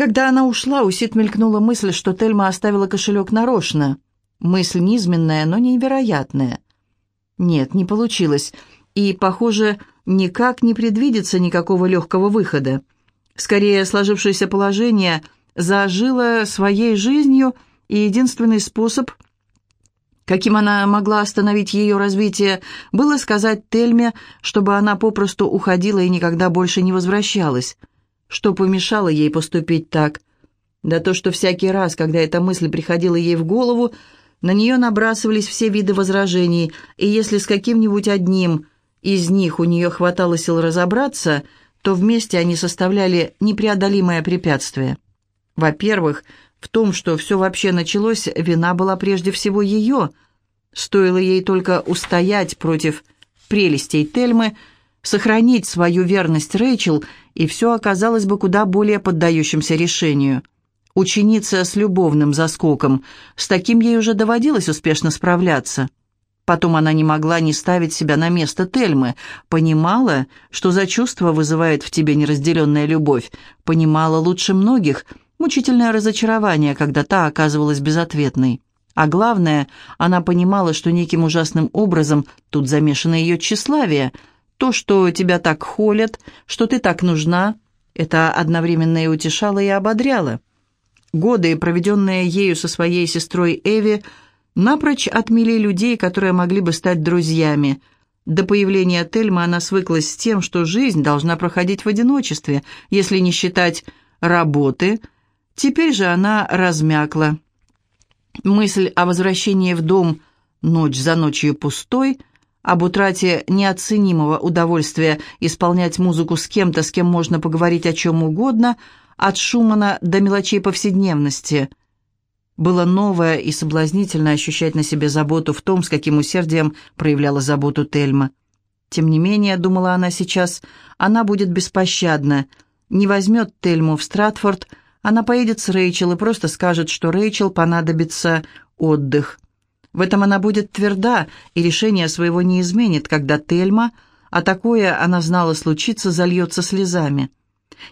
Когда она ушла, у Сид мелькнула мысль, что Тельма оставила кошелек нарочно. Мысль низменная, но невероятная. Нет, не получилось. И, похоже, никак не предвидится никакого легкого выхода. Скорее, сложившееся положение зажило своей жизнью, и единственный способ, каким она могла остановить ее развитие, было сказать Тельме, чтобы она попросту уходила и никогда больше не возвращалась. Что помешало ей поступить так? Да то, что всякий раз, когда эта мысль приходила ей в голову, на нее набрасывались все виды возражений, и если с каким-нибудь одним из них у нее хватало сил разобраться, то вместе они составляли непреодолимое препятствие. Во-первых, в том, что все вообще началось, вина была прежде всего ее. Стоило ей только устоять против прелестей Тельмы, сохранить свою верность Рэйчел, и все оказалось бы куда более поддающимся решению. Ученица с любовным заскоком, с таким ей уже доводилось успешно справляться. Потом она не могла не ставить себя на место Тельмы, понимала, что за чувство вызывает в тебе неразделенная любовь, понимала лучше многих мучительное разочарование, когда та оказывалась безответной. А главное, она понимала, что неким ужасным образом тут замешано ее тщеславие – то, что тебя так холят, что ты так нужна, это одновременно и утешало, и ободряло. Годы, проведенные ею со своей сестрой Эви, напрочь отмели людей, которые могли бы стать друзьями. До появления Тельмы она свыклась с тем, что жизнь должна проходить в одиночестве, если не считать работы. Теперь же она размякла. Мысль о возвращении в дом ночь за ночью пустой – об утрате неоценимого удовольствия исполнять музыку с кем-то, с кем можно поговорить о чем угодно, от Шумана до мелочей повседневности. Было новое и соблазнительно ощущать на себе заботу в том, с каким усердием проявляла заботу Тельма. Тем не менее, думала она сейчас, она будет беспощадна. Не возьмет Тельму в Стратфорд, она поедет с Рэйчел и просто скажет, что Рэйчел понадобится отдых. В этом она будет тверда и решение своего не изменит, когда Тельма, а такое она знала случиться, зальется слезами.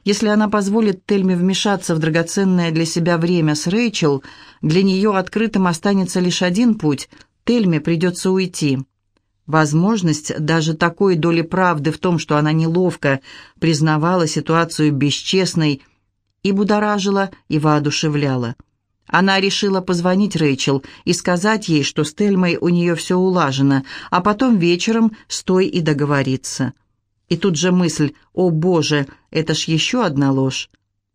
Если она позволит Тельме вмешаться в драгоценное для себя время с Рэйчел, для нее открытым останется лишь один путь – Тельме придется уйти. Возможность даже такой доли правды в том, что она неловко признавала ситуацию бесчестной, и будоражила, и воодушевляла – она решила позвонить Рэйчел и сказать ей, что с Тельмой у нее все улажено, а потом вечером стой и договориться. И тут же мысль «О, Боже, это ж еще одна ложь!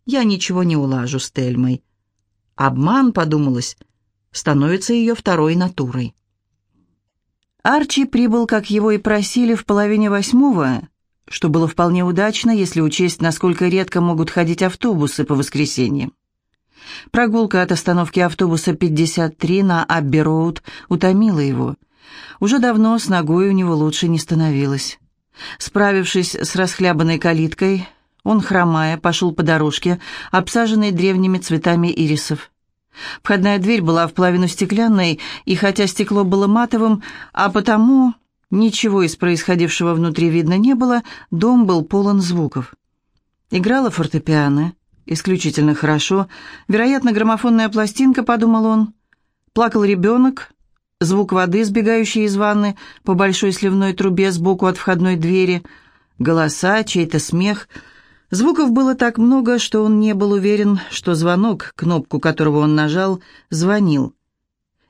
Я ничего не улажу с Тельмой». Обман, подумалось, становится ее второй натурой. Арчи прибыл, как его и просили, в половине восьмого, что было вполне удачно, если учесть, насколько редко могут ходить автобусы по воскресеньям. Прогулка от остановки автобуса 53 на Абби-Роуд утомила его. Уже давно с ногой у него лучше не становилось. Справившись с расхлябанной калиткой, он, хромая, пошел по дорожке, обсаженной древними цветами ирисов. Входная дверь была в половину стеклянной, и хотя стекло было матовым, а потому ничего из происходившего внутри видно не было, дом был полон звуков. Играла фортепиано, исключительно хорошо. Вероятно, граммофонная пластинка, подумал он. Плакал ребенок, звук воды, сбегающей из ванны по большой сливной трубе сбоку от входной двери, голоса, чей-то смех. Звуков было так много, что он не был уверен, что звонок, кнопку которого он нажал, звонил.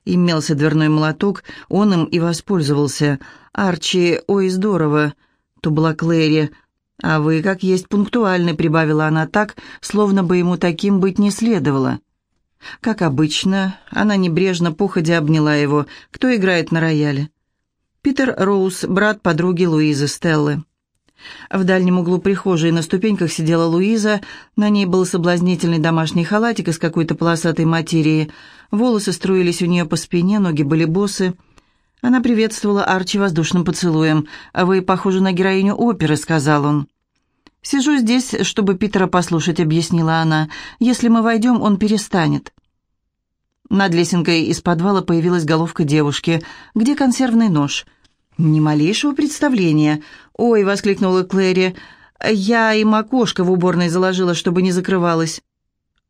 Имелся дверной молоток, он им и воспользовался. «Арчи, ой, здорово!» То была Клэри, «А вы, как есть, пунктуальны», — прибавила она так, словно бы ему таким быть не следовало. Как обычно, она небрежно походя обняла его. «Кто играет на рояле?» «Питер Роуз, брат подруги Луизы Стеллы». В дальнем углу прихожей на ступеньках сидела Луиза, на ней был соблазнительный домашний халатик из какой-то полосатой материи, волосы струились у нее по спине, ноги были босы. Она приветствовала Арчи воздушным поцелуем. «А «Вы похожи на героиню оперы», — сказал он. «Сижу здесь, чтобы Питера послушать», — объяснила она. «Если мы войдем, он перестанет». Над лесенкой из подвала появилась головка девушки. «Где консервный нож?» «Ни малейшего представления». «Ой!» — воскликнула Клэри. «Я им окошко в уборной заложила, чтобы не закрывалось».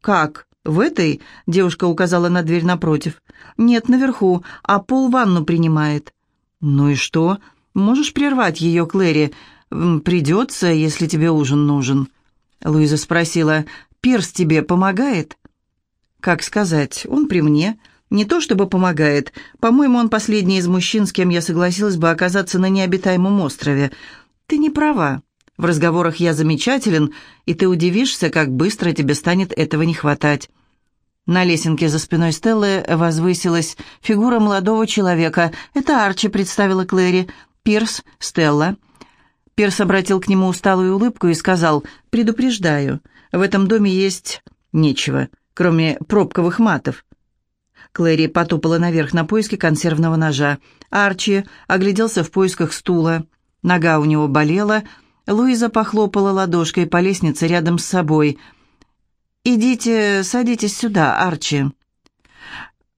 «Как? В этой?» — девушка указала на дверь напротив. «Нет, наверху, а пол ванну принимает». «Ну и что? Можешь прервать ее, Клэри? Придется, если тебе ужин нужен». Луиза спросила, «Перс тебе помогает?» «Как сказать, он при мне». Не то чтобы помогает. По-моему, он последний из мужчин, с кем я согласилась бы оказаться на необитаемом острове. Ты не права. В разговорах я замечателен, и ты удивишься, как быстро тебе станет этого не хватать. На лесенке за спиной Стеллы возвысилась фигура молодого человека. «Это Арчи», — представила Клэри. «Пирс, Стелла». Пирс обратил к нему усталую улыбку и сказал, «Предупреждаю, в этом доме есть нечего, кроме пробковых матов. Клэри потопала наверх на поиски консервного ножа. Арчи огляделся в поисках стула. Нога у него болела. Луиза похлопала ладошкой по лестнице рядом с собой. «Идите, садитесь сюда, Арчи».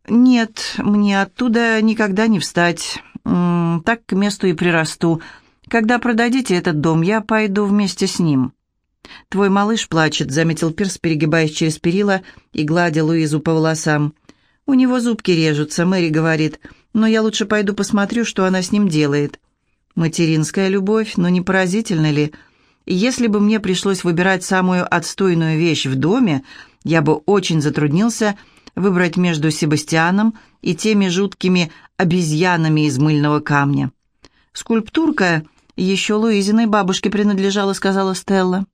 «Нет, мне оттуда никогда не встать. Так к месту и прирасту. Когда продадите этот дом, я пойду вместе с ним». «Твой малыш плачет», — заметил Пирс, перегибаясь через перила и гладя Луизу по волосам. «У него зубки режутся», — Мэри говорит, «но я лучше пойду посмотрю, что она с ним делает». Материнская любовь, но не поразительно ли? Если бы мне пришлось выбирать самую отстойную вещь в доме, я бы очень затруднился выбрать между Себастьяном и теми жуткими обезьянами из мыльного камня. «Скульптурка еще Луизиной бабушке принадлежала», — сказала Стелла.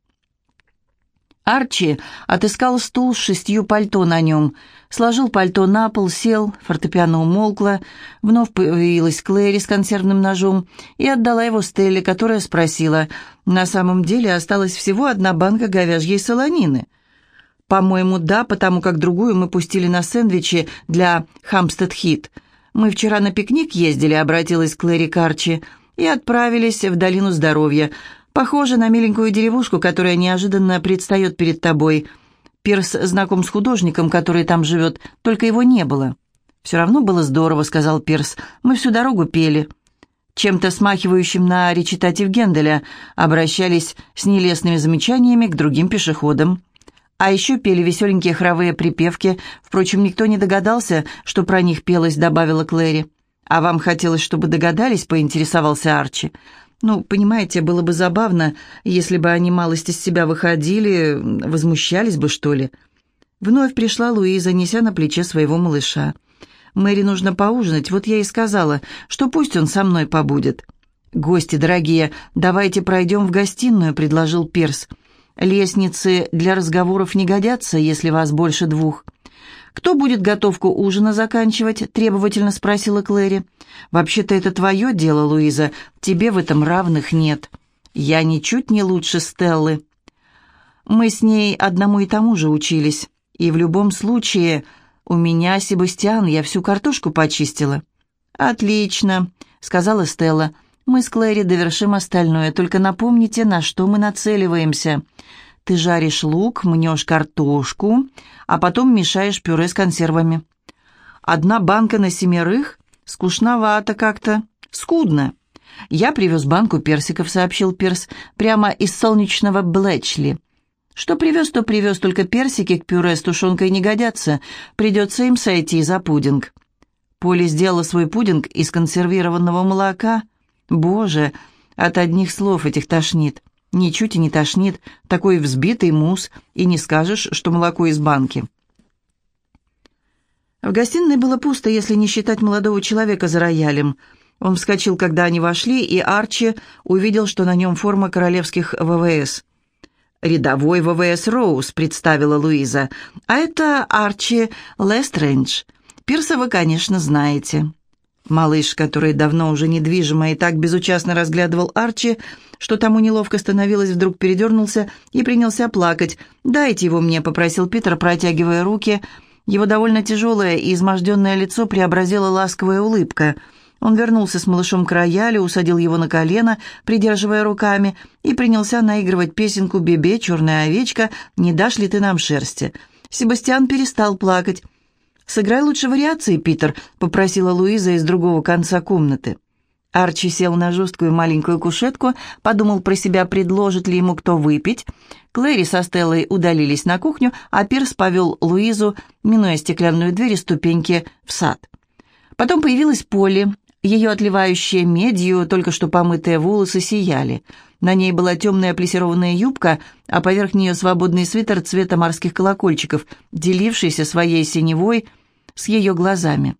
Арчи отыскал стул с шестью пальто на нем, сложил пальто на пол, сел, фортепиано умолкло, вновь появилась Клэри с консервным ножом и отдала его Стелле, которая спросила, «На самом деле осталась всего одна банка говяжьей солонины». «По-моему, да, потому как другую мы пустили на сэндвичи для Хамстед-Хит. Мы вчера на пикник ездили», — обратилась Клэри к Арчи, «и отправились в Долину Здоровья». Похоже на миленькую деревушку, которая неожиданно предстает перед тобой. Пирс знаком с художником, который там живет, только его не было». «Все равно было здорово», — сказал Пирс. «Мы всю дорогу пели». Чем-то смахивающим на речитатив Генделя обращались с нелестными замечаниями к другим пешеходам. А еще пели веселенькие хоровые припевки. Впрочем, никто не догадался, что про них пелось, добавила Клэри. «А вам хотелось, чтобы догадались?» — поинтересовался Арчи. Ну, понимаете, было бы забавно, если бы они малость из себя выходили, возмущались бы, что ли. Вновь пришла Луиза, неся на плече своего малыша. «Мэри нужно поужинать, вот я и сказала, что пусть он со мной побудет». «Гости, дорогие, давайте пройдем в гостиную», — предложил Перс. «Лестницы для разговоров не годятся, если вас больше двух». «Кто будет готовку ужина заканчивать?» — требовательно спросила Клэри. «Вообще-то это твое дело, Луиза. Тебе в этом равных нет. Я ничуть не лучше Стеллы. Мы с ней одному и тому же учились. И в любом случае у меня, Себастьян, я всю картошку почистила». «Отлично», — сказала Стелла. «Мы с Клэри довершим остальное. Только напомните, на что мы нацеливаемся». Ты жаришь лук, мнешь картошку, а потом мешаешь пюре с консервами. Одна банка на семерых? Скучновато как-то. Скудно. Я привез банку персиков, сообщил Перс, прямо из солнечного Блэчли. Что привез, то привез, только персики к пюре с тушенкой не годятся. Придется им сойти за пудинг. Поли сделала свой пудинг из консервированного молока. Боже, от одних слов этих тошнит. Ничуть и не тошнит, такой взбитый мусс, и не скажешь, что молоко из банки. В гостиной было пусто, если не считать молодого человека за роялем. Он вскочил, когда они вошли, и Арчи увидел, что на нем форма королевских ВВС. «Рядовой ВВС Роуз», — представила Луиза. «А это Арчи Лестрендж. Пирса вы, конечно, знаете». Малыш, который давно уже недвижимо и так безучастно разглядывал Арчи, что тому неловко становилось, вдруг передернулся и принялся плакать. «Дайте его мне», — попросил Питер, протягивая руки. Его довольно тяжелое и изможденное лицо преобразила ласковая улыбка. Он вернулся с малышом к роялю, усадил его на колено, придерживая руками, и принялся наигрывать песенку «Бебе, черная овечка, не дашь ли ты нам шерсти?». Себастьян перестал плакать. «Сыграй лучше вариации, Питер», — попросила Луиза из другого конца комнаты. Арчи сел на жесткую маленькую кушетку, подумал про себя, предложит ли ему кто выпить, Клэри со Стеллой удалились на кухню, а Пирс повел Луизу, минуя стеклянную дверь и ступеньки, в сад. Потом появилась Полли. Ее отливающие медью, только что помытые волосы сияли. На ней была темная плессированная юбка, а поверх нее свободный свитер цвета морских колокольчиков, делившийся своей синевой с ее глазами.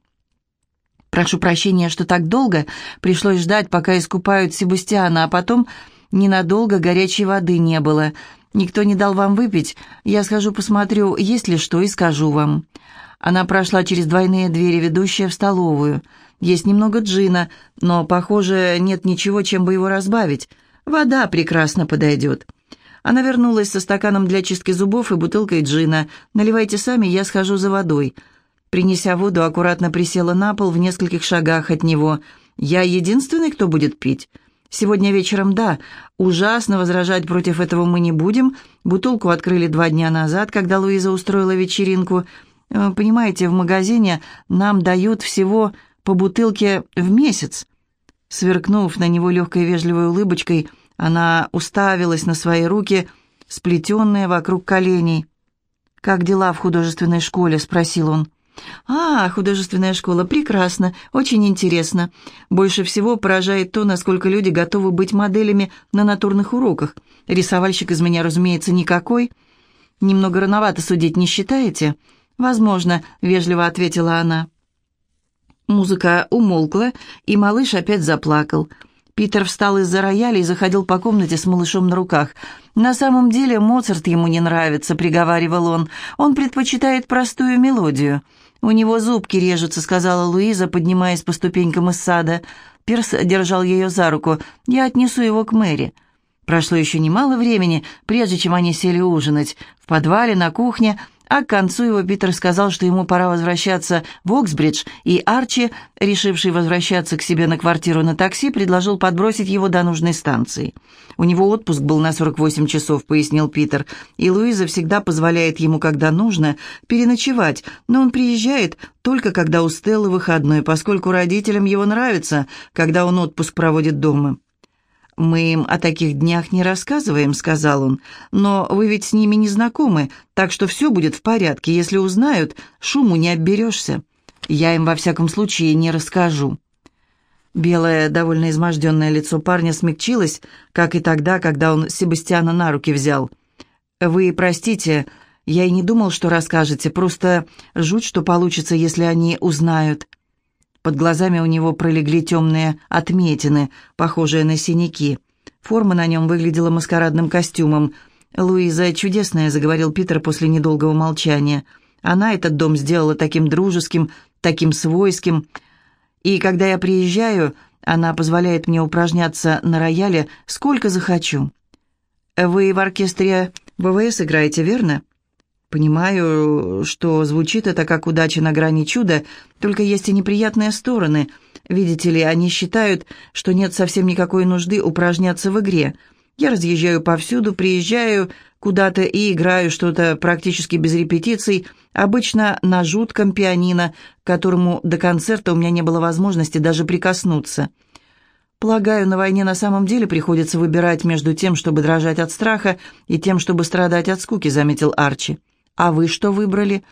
«Прошу прощения, что так долго пришлось ждать, пока искупают Себастьяна, а потом ненадолго горячей воды не было. Никто не дал вам выпить. Я схожу посмотрю, есть ли что, и скажу вам». Она прошла через двойные двери, ведущие в столовую. Есть немного джина, но, похоже, нет ничего, чем бы его разбавить. Вода прекрасно подойдет. Она вернулась со стаканом для чистки зубов и бутылкой джина. «Наливайте сами, я схожу за водой». Принеся воду, аккуратно присела на пол в нескольких шагах от него. «Я единственный, кто будет пить?» «Сегодня вечером, да. Ужасно возражать против этого мы не будем. Бутылку открыли два дня назад, когда Луиза устроила вечеринку. Э, понимаете, в магазине нам дают всего по бутылке в месяц». Сверкнув на него легкой вежливой улыбочкой, она уставилась на свои руки, сплетенные вокруг коленей. «Как дела в художественной школе?» — спросил он. «А, художественная школа, прекрасно, очень интересно. Больше всего поражает то, насколько люди готовы быть моделями на натурных уроках. Рисовальщик из меня, разумеется, никакой. Немного рановато судить, не считаете?» «Возможно», — вежливо ответила она. Музыка умолкла, и малыш опять заплакал. Питер встал из-за рояля и заходил по комнате с малышом на руках. «На самом деле Моцарт ему не нравится», — приговаривал он. «Он предпочитает простую мелодию». «У него зубки режутся», — сказала Луиза, поднимаясь по ступенькам из сада. Пирс держал ее за руку. «Я отнесу его к Мэри». Прошло еще немало времени, прежде чем они сели ужинать. В подвале, на кухне а к концу его Питер сказал, что ему пора возвращаться в Оксбридж, и Арчи, решивший возвращаться к себе на квартиру на такси, предложил подбросить его до нужной станции. «У него отпуск был на 48 часов», — пояснил Питер, «и Луиза всегда позволяет ему, когда нужно, переночевать, но он приезжает только когда у Стеллы выходной, поскольку родителям его нравится, когда он отпуск проводит дома». «Мы им о таких днях не рассказываем», — сказал он. «Но вы ведь с ними не знакомы, так что все будет в порядке. Если узнают, шуму не обберешься. Я им во всяком случае не расскажу». Белое, довольно изможденное лицо парня смягчилось, как и тогда, когда он Себастьяна на руки взял. «Вы простите, я и не думал, что расскажете, просто жуть, что получится, если они узнают». Под глазами у него пролегли темные отметины, похожие на синяки. Форма на нем выглядела маскарадным костюмом. «Луиза чудесная», — заговорил Питер после недолгого молчания. «Она этот дом сделала таким дружеским, таким свойским. И когда я приезжаю, она позволяет мне упражняться на рояле сколько захочу». «Вы в оркестре ВВС играете, верно?» Понимаю, что звучит это как удача на грани чуда, только есть и неприятные стороны. Видите ли, они считают, что нет совсем никакой нужды упражняться в игре. Я разъезжаю повсюду, приезжаю куда-то и играю что-то практически без репетиций, обычно на жутком пианино, к которому до концерта у меня не было возможности даже прикоснуться. Полагаю, на войне на самом деле приходится выбирать между тем, чтобы дрожать от страха, и тем, чтобы страдать от скуки, заметил Арчи. А вы что выбрали?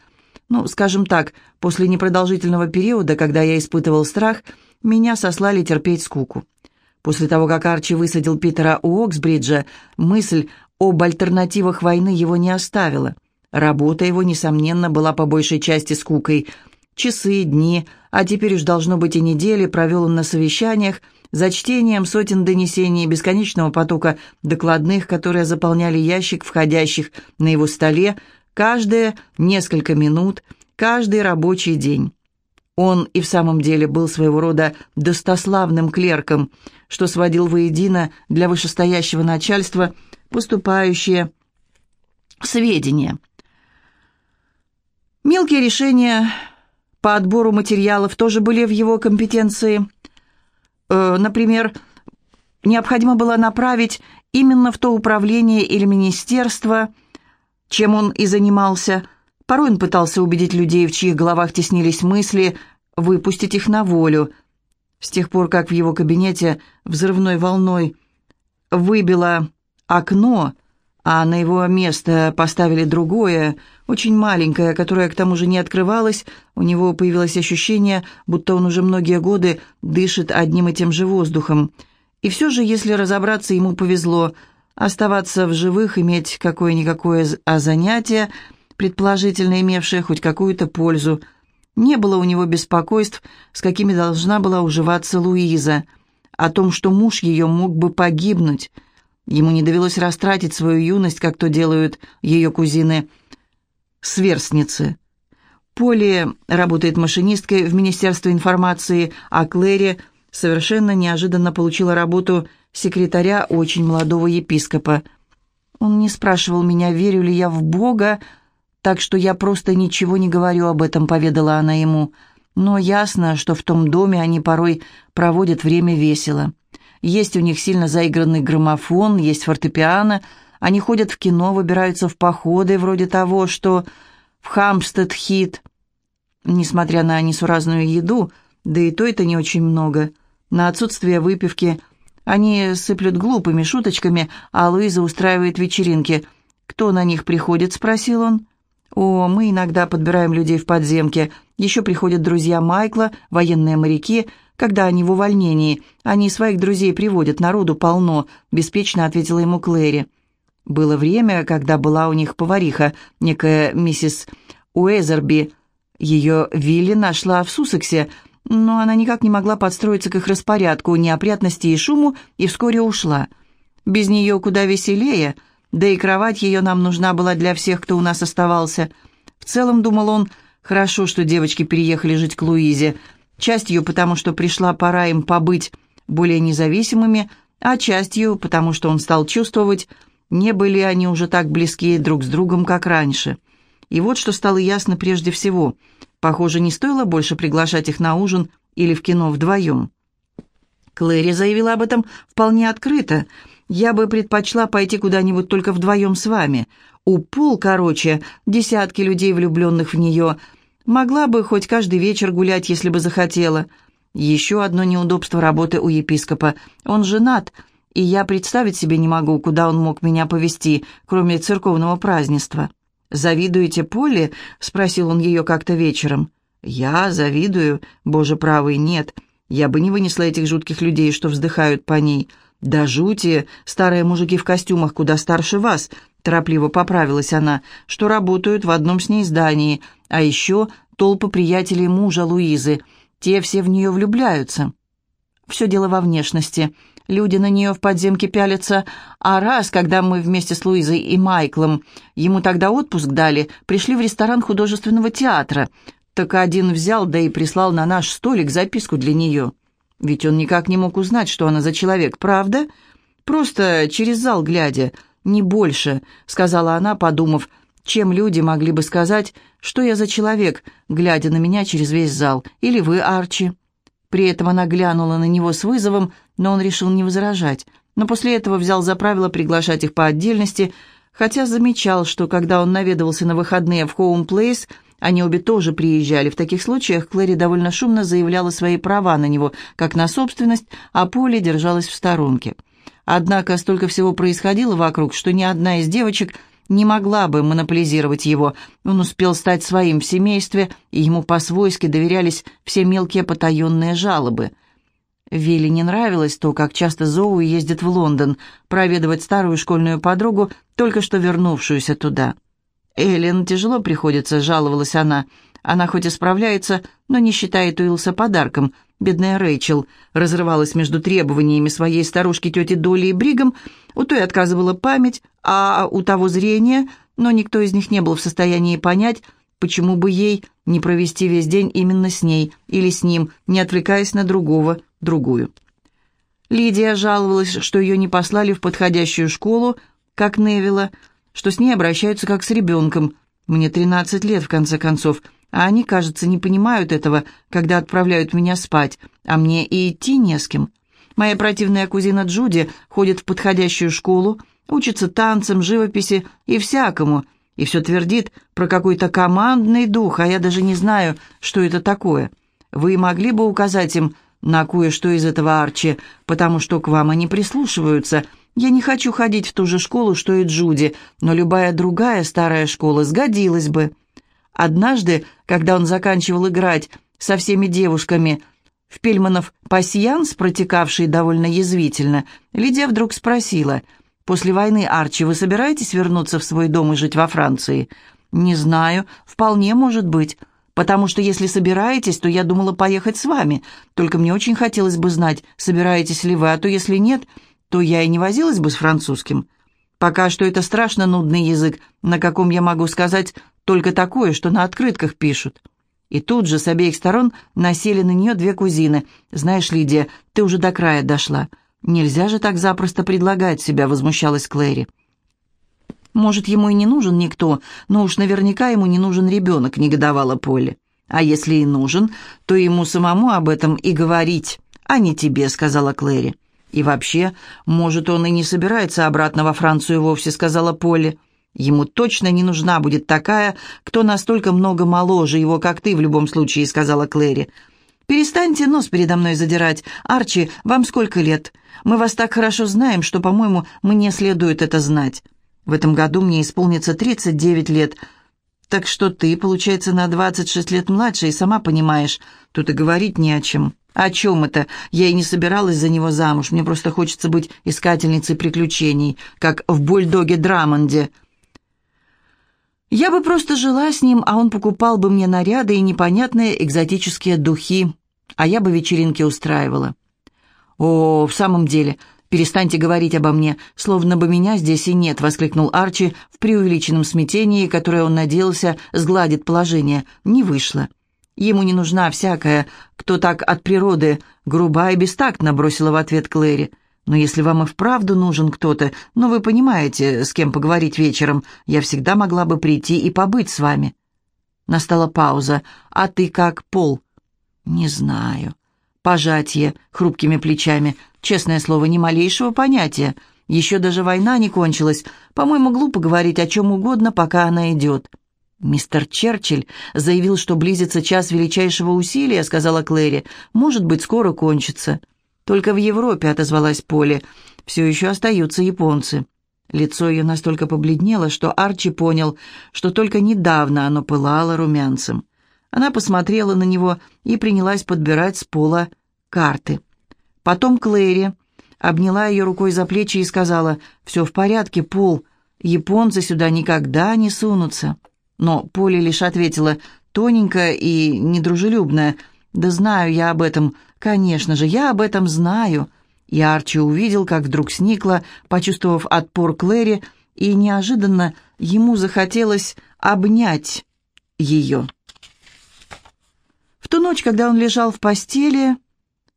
Ну, скажем так, после непродолжительного периода, когда я испытывал страх, меня сослали терпеть скуку. После того, как Арчи высадил Питера у Оксбриджа, мысль об альтернативах войны его не оставила. Работа его, несомненно, была по большей части скукой. Часы, дни, а теперь уж должно быть и недели провел он на совещаниях, за чтением сотен донесений бесконечного потока докладных, которые заполняли ящик входящих на его столе, каждые несколько минут, каждый рабочий день. Он и в самом деле был своего рода достославным клерком, что сводил воедино для вышестоящего начальства поступающие сведения. Мелкие решения по отбору материалов тоже были в его компетенции. Э, например, необходимо было направить именно в то управление или министерство – чем он и занимался. Порой он пытался убедить людей, в чьих головах теснились мысли, выпустить их на волю. С тех пор, как в его кабинете взрывной волной выбило окно, а на его место поставили другое, очень маленькое, которое к тому же не открывалось, у него появилось ощущение, будто он уже многие годы дышит одним и тем же воздухом. И все же, если разобраться, ему повезло оставаться в живых, иметь какое-никакое а занятие, предположительно имевшее хоть какую-то пользу. Не было у него беспокойств, с какими должна была уживаться Луиза, о том, что муж ее мог бы погибнуть – Ему не довелось растратить свою юность, как то делают ее кузины-сверстницы. Полли работает машинисткой в Министерстве информации, а Клэри совершенно неожиданно получила работу секретаря очень молодого епископа. Он не спрашивал меня, верю ли я в Бога, так что я просто ничего не говорю об этом, поведала она ему. Но ясно, что в том доме они порой проводят время весело. Есть у них сильно заигранный граммофон, есть фортепиано. Они ходят в кино, выбираются в походы, вроде того, что в Хамстед-Хит. Несмотря на несуразную еду, да и то это не очень много, на отсутствие выпивки, они сыплют глупыми шуточками, а Луиза устраивает вечеринки. «Кто на них приходит?» — спросил он. «О, мы иногда подбираем людей в подземке. Еще приходят друзья Майкла, военные моряки, когда они в увольнении. Они своих друзей приводят, народу полно», — беспечно ответила ему Клэри. Было время, когда была у них повариха, некая миссис Уэзерби. Ее Вилли нашла в Суссексе, но она никак не могла подстроиться к их распорядку, неопрятности и шуму, и вскоре ушла. Без нее куда веселее, да и кровать ее нам нужна была для всех, кто у нас оставался. В целом, думал он, хорошо, что девочки переехали жить к Луизе, частью потому, что пришла пора им побыть более независимыми, а частью потому, что он стал чувствовать, не были они уже так близки друг с другом, как раньше. И вот что стало ясно прежде всего. Похоже, не стоило больше приглашать их на ужин или в кино вдвоем. Клэри заявила об этом вполне открыто. «Я бы предпочла пойти куда-нибудь только вдвоем с вами. У Пол, короче, десятки людей, влюбленных в нее, Могла бы хоть каждый вечер гулять, если бы захотела. Еще одно неудобство работы у епископа. Он женат, и я представить себе не могу, куда он мог меня повести, кроме церковного празднества. «Завидуете Поле?» — спросил он ее как-то вечером. «Я завидую? Боже правый, нет. Я бы не вынесла этих жутких людей, что вздыхают по ней. Да жути, старые мужики в костюмах куда старше вас, торопливо поправилась она, что работают в одном с ней здании, а еще толпы приятелей мужа Луизы. Те все в нее влюбляются. Все дело во внешности. Люди на нее в подземке пялятся, а раз, когда мы вместе с Луизой и Майклом, ему тогда отпуск дали, пришли в ресторан художественного театра, так один взял, да и прислал на наш столик записку для нее. Ведь он никак не мог узнать, что она за человек, правда? Просто через зал глядя — «Не больше», — сказала она, подумав, чем люди могли бы сказать, что я за человек, глядя на меня через весь зал, или вы, Арчи. При этом она глянула на него с вызовом, но он решил не возражать, но после этого взял за правило приглашать их по отдельности, хотя замечал, что когда он наведывался на выходные в Хоум Плейс, они обе тоже приезжали. В таких случаях Клэри довольно шумно заявляла свои права на него, как на собственность, а Полли держалась в сторонке. Однако столько всего происходило вокруг, что ни одна из девочек не могла бы монополизировать его. Он успел стать своим в семействе, и ему по-свойски доверялись все мелкие потаенные жалобы. Вилли не нравилось то, как часто Зоу ездит в Лондон проведывать старую школьную подругу, только что вернувшуюся туда. «Эллен тяжело приходится», — жаловалась она. «Она хоть и справляется, но не считает Уилса подарком. Бедная Рэйчел разрывалась между требованиями своей старушки тети Долли и Бригом, у той отказывала память, а у того зрение, но никто из них не был в состоянии понять, почему бы ей не провести весь день именно с ней или с ним, не отвлекаясь на другого, другую. Лидия жаловалась, что ее не послали в подходящую школу, как Невилла, что с ней обращаются как с ребенком. Мне 13 лет, в конце концов, — а они, кажется, не понимают этого, когда отправляют меня спать, а мне и идти не с кем. Моя противная кузина Джуди ходит в подходящую школу, учится танцам, живописи и всякому, и все твердит про какой-то командный дух, а я даже не знаю, что это такое. Вы могли бы указать им на кое-что из этого Арчи, потому что к вам они прислушиваются. Я не хочу ходить в ту же школу, что и Джуди, но любая другая старая школа сгодилась бы. Однажды, когда он заканчивал играть со всеми девушками в Пельманов пасьянс, протекавший довольно язвительно, Лидия вдруг спросила, «После войны, Арчи, вы собираетесь вернуться в свой дом и жить во Франции?» «Не знаю, вполне может быть, потому что если собираетесь, то я думала поехать с вами, только мне очень хотелось бы знать, собираетесь ли вы, а то если нет, то я и не возилась бы с французским. Пока что это страшно нудный язык, на каком я могу сказать только такое, что на открытках пишут». И тут же с обеих сторон насели на нее две кузины. «Знаешь, Лидия, ты уже до края дошла. Нельзя же так запросто предлагать себя», — возмущалась Клэри. «Может, ему и не нужен никто, но уж наверняка ему не нужен ребенок», — негодовала Полли. «А если и нужен, то ему самому об этом и говорить, а не тебе», — сказала Клэри. «И вообще, может, он и не собирается обратно во Францию вовсе», — сказала Полли. Ему точно не нужна будет такая, кто настолько много моложе его, как ты в любом случае», — сказала Клэри. «Перестаньте нос передо мной задирать. Арчи, вам сколько лет? Мы вас так хорошо знаем, что, по-моему, мне следует это знать. В этом году мне исполнится 39 лет, так что ты, получается, на 26 лет младше, и сама понимаешь, тут и говорить не о чем». «О чем это? Я и не собиралась за него замуж. Мне просто хочется быть искательницей приключений, как в бульдоге Драмонде». Я бы просто жила с ним, а он покупал бы мне наряды и непонятные экзотические духи, а я бы вечеринки устраивала. О, в самом деле, перестаньте говорить обо мне, словно бы меня здесь и нет, воскликнул Арчи в преувеличенном смятении, которое он надеялся сгладит положение. Не вышло. Ему не нужна всякая, кто так от природы груба и бестактно бросила в ответ Клэри. Но если вам и вправду нужен кто-то, ну, вы понимаете, с кем поговорить вечером, я всегда могла бы прийти и побыть с вами». Настала пауза. «А ты как, Пол?» «Не знаю». Пожатие хрупкими плечами. Честное слово, ни малейшего понятия. Еще даже война не кончилась. По-моему, глупо говорить о чем угодно, пока она идет. «Мистер Черчилль заявил, что близится час величайшего усилия», — сказала Клэри. «Может быть, скоро кончится». «Только в Европе», — отозвалась Поле, — «все еще остаются японцы». Лицо ее настолько побледнело, что Арчи понял, что только недавно оно пылало румянцем. Она посмотрела на него и принялась подбирать с пола карты. Потом Клэри обняла ее рукой за плечи и сказала, «Все в порядке, Пол, японцы сюда никогда не сунутся». Но Поле лишь ответила, тоненькая и недружелюбная, «Да знаю я об этом, конечно же, я об этом знаю». И Арчи увидел, как вдруг сникла, почувствовав отпор Клэри, и неожиданно ему захотелось обнять ее. В ту ночь, когда он лежал в постели,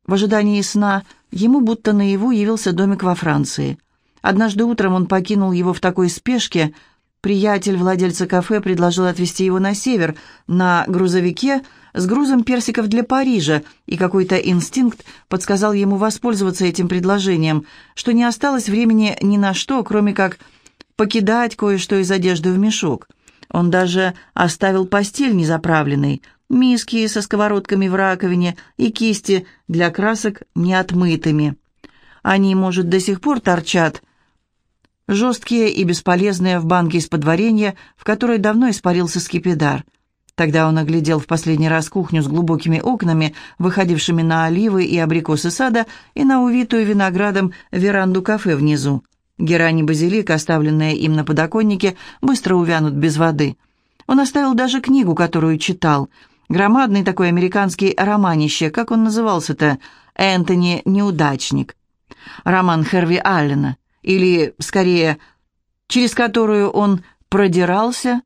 в ожидании сна, ему будто наяву явился домик во Франции. Однажды утром он покинул его в такой спешке, приятель владельца кафе предложил отвезти его на север, на грузовике, с грузом персиков для Парижа, и какой-то инстинкт подсказал ему воспользоваться этим предложением, что не осталось времени ни на что, кроме как покидать кое-что из одежды в мешок. Он даже оставил постель незаправленной, миски со сковородками в раковине и кисти для красок неотмытыми. Они, может, до сих пор торчат, жесткие и бесполезные в банке из-под варенья, в которой давно испарился скипидар – Тогда он оглядел в последний раз кухню с глубокими окнами, выходившими на оливы и абрикосы сада, и на увитую виноградом веранду кафе внизу. Герань и базилик, оставленные им на подоконнике, быстро увянут без воды. Он оставил даже книгу, которую читал. Громадный такой американский романище, как он назывался-то? Энтони «Неудачник». Роман Херви Аллена. Или, скорее, через которую он продирался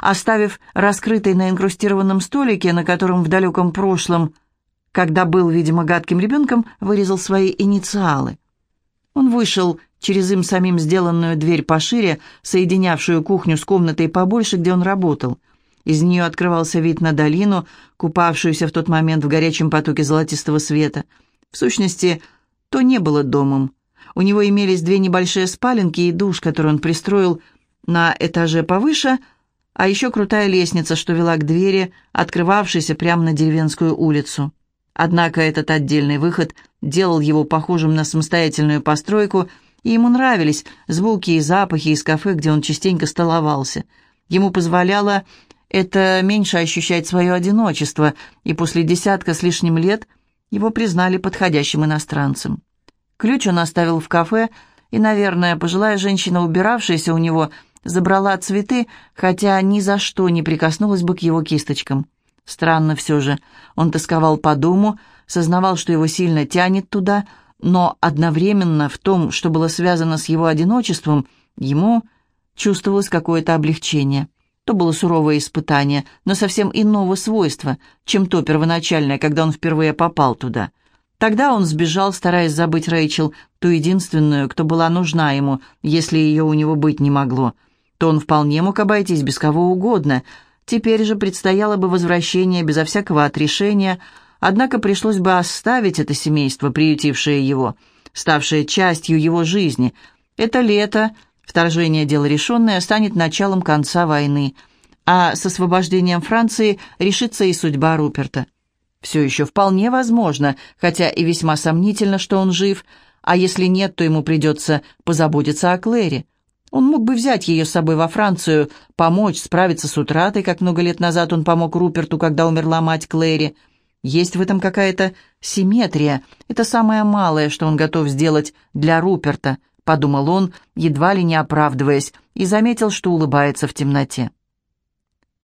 оставив раскрытой на инкрустированном столике, на котором в далеком прошлом, когда был, видимо, гадким ребенком, вырезал свои инициалы. Он вышел через им самим сделанную дверь пошире, соединявшую кухню с комнатой побольше, где он работал. Из нее открывался вид на долину, купавшуюся в тот момент в горячем потоке золотистого света. В сущности, то не было домом. У него имелись две небольшие спаленки и душ, который он пристроил на этаже повыше – а еще крутая лестница, что вела к двери, открывавшейся прямо на деревенскую улицу. Однако этот отдельный выход делал его похожим на самостоятельную постройку, И ему нравились звуки и запахи из кафе, где он частенько столовался. Ему позволяло это меньше ощущать свое одиночество, и после десятка с лишним лет его признали подходящим иностранцем. Ключ он оставил в кафе, и, наверное, пожилая женщина, убиравшаяся у него, забрала цветы, хотя ни за что не прикоснулась бы к его кисточкам. Странно все же, он тосковал по дому, сознавал, что его сильно тянет туда, но одновременно в том, что было связано с его одиночеством, ему чувствовалось какое-то облегчение. То было суровое испытание, но совсем иного свойства, чем то первоначальное, когда он впервые попал туда. Тогда он сбежал, стараясь забыть Рэйчел, ту единственную, кто была нужна ему, если ее у него быть не могло. То он вполне мог обойтись без кого угодно. Теперь же предстояло бы возвращение безо всякого отрешения, однако пришлось бы оставить это семейство, приютившее его, ставшее частью его жизни. Это лето, вторжение дело решенное, станет началом конца войны, а с освобождением Франции решится и судьба Руперта. Все еще вполне возможно, хотя и весьма сомнительно, что он жив, а если нет, то ему придется позаботиться о Клэре. Он мог бы взять ее с собой во Францию, помочь справиться с утратой, как много лет назад он помог Руперту, когда умерла мать Клэри. Есть в этом какая-то симметрия. Это самое малое, что он готов сделать для Руперта, подумал он, едва ли не оправдываясь, и заметил, что улыбается в темноте.